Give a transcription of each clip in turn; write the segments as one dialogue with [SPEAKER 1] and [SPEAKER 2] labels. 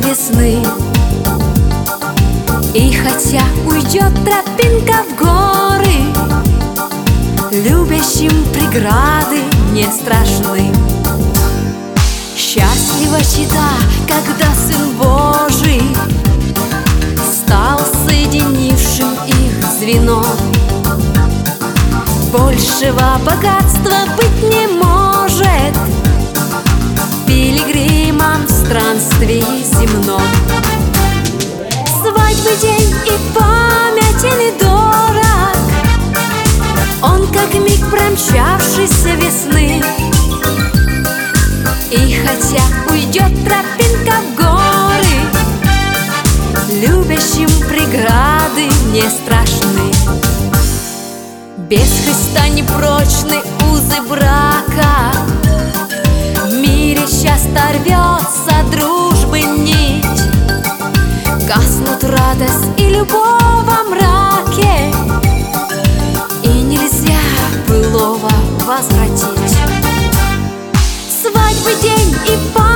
[SPEAKER 1] весны. И хотя уйдет тропинка в горы Любящим преграды не страшны. Счастлива чита, когда Сын Божий Стал соединившим их звено. Большего богатства быть не может не страшны. Без Христа непрочны узы брака. В мире часто рвется дружбы нить. Гаснут радость и любовь во мраке. И нельзя былого возвратить. Свадьбы день и памятен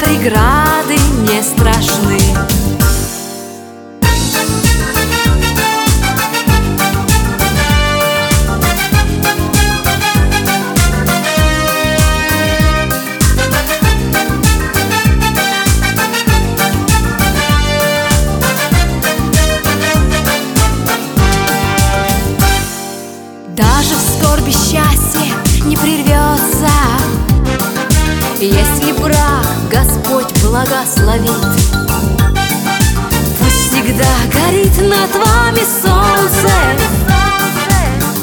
[SPEAKER 1] преграды не страшны. Даже в скорби счастье не прервется. Если Господь благословит Пусть всегда горит над вами солнце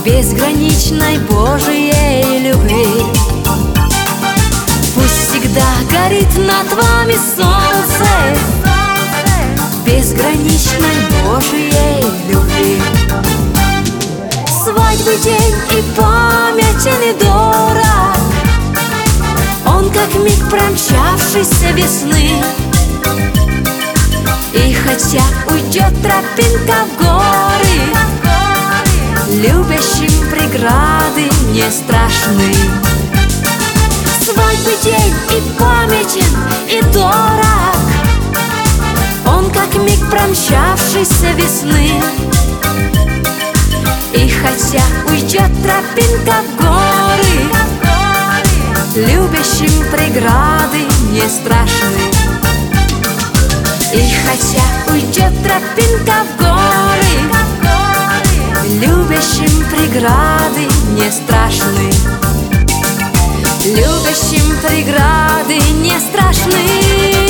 [SPEAKER 1] Безграничной Божией любви. Пусть всегда горит над вами солнце Безграничной Божией любви. Свадьбы день и памятен и дорог. Он как миг промчавшейся весны Хотя уйдет тропинка в горы. Любящим преграды не страшны. Свадьбы день и памятен и дорог. Он как миг промчавшейся весны. И хотя уйдет тропинка в горы Любящим преграды не страшны тропинка в горы. Любящим преграды не страшны. Любящим преграды не страшны